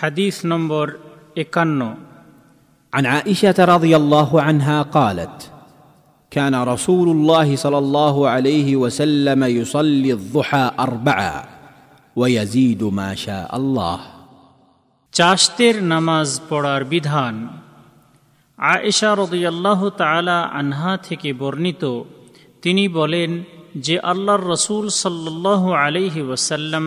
হাদিস নম্বর একান্ন عن عائشه رضي الله عنها قالت كان رسول الله صلى الله عليه وسلم يصلي الضحى اربعا ويزيد ما شاء الله চাষতের নামাজ পড়ার বিধান আয়েশা রদিয়াল্লাহ তালা আনহা থেকে বর্ণিত তিনি বলেন যে আল্লাহর রসুল সাল্লাহ আলহি ওসাল্লাম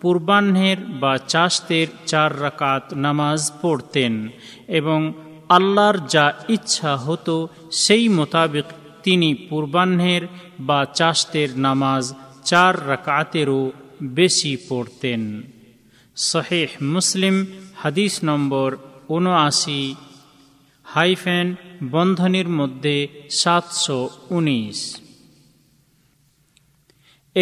পূর্বাহ্নের বা চাষতের চার রাকাত নামাজ পড়তেন এবং আল্লাহর যা ইচ্ছা হতো সেই মোতাবেক তিনি পূর্বাহ্নের বা চাষতের নামাজ চার রাকাতেরও বেশি পড়তেন। শহেহ মুসলিম হাদিস নম্বর উনআশি হাইফেন বন্ধনীর মধ্যে সাতশো উনিশ।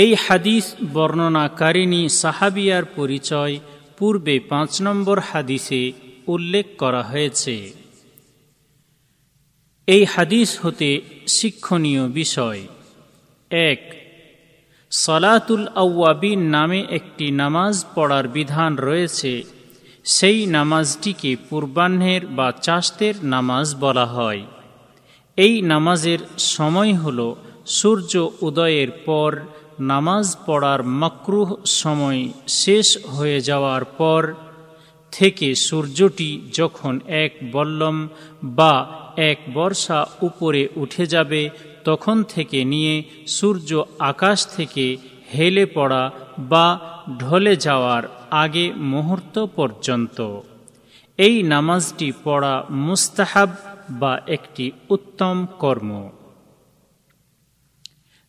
এই হাদিস বর্ণনাকারিণী সাহাবিয়ার পরিচয় পূর্বে পাঁচ নম্বর হাদিসে উল্লেখ করা হয়েছে। এই হাদিস হতে শিক্ষণীয় বিষয়। এক, সলাতুল আউয়াবিন নামে একটি নামাজ পড়ার বিধান রয়েছে। সেই নামাজটিকে পূর্বাহ্নের বা চাষতের নামাজ বলা হয়। এই নামাজের সময় হল সূর্য উদয়ের পর নামাজ পড়ার মক্রুহ সময় শেষ হয়ে যাওয়ার পর থেকে সূর্যটি যখন এক বল্লম বা এক বর্ষা উপরে উঠে যাবে, তখন থেকে নিয়ে সূর্য আকাশ থেকে হেলে পড়া বা ঢলে যাওয়ার আগে মুহূর্ত পর্যন্ত। এই নামাজটি পড়া মুস্তাহাব বা একটি উত্তম কর্ম।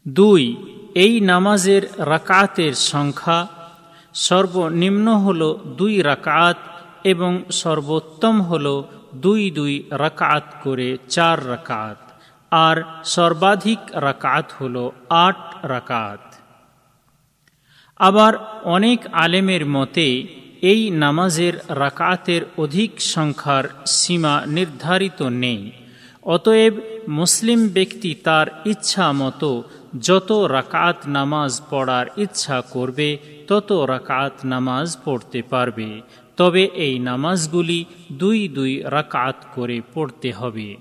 দুই, এই নামাজের রাকাতের সংখ্যা সর্বনিম্ন হল দুই রাকাত এবং সর্বোত্তম হল দুই দুই রাকাত করে চার রাকাত, আর সর্বাধিক রাকাত হল আট রাকাত। আবার অনেক আলেমের মতে, এই নামাজের রাকাতের অধিক সংখ্যার সীমা নির্ধারিত নেই, অতএব মুসলিম ব্যক্তি তার ইচ্ছা মতো যত রাকাত নামাজ পড়ার ইচ্ছা করবে, তত রাকাত নামাজ পড়তে পারবে। তবে এই নামাজগুলি দুই দুই রাকাত করে পড়তে হবে।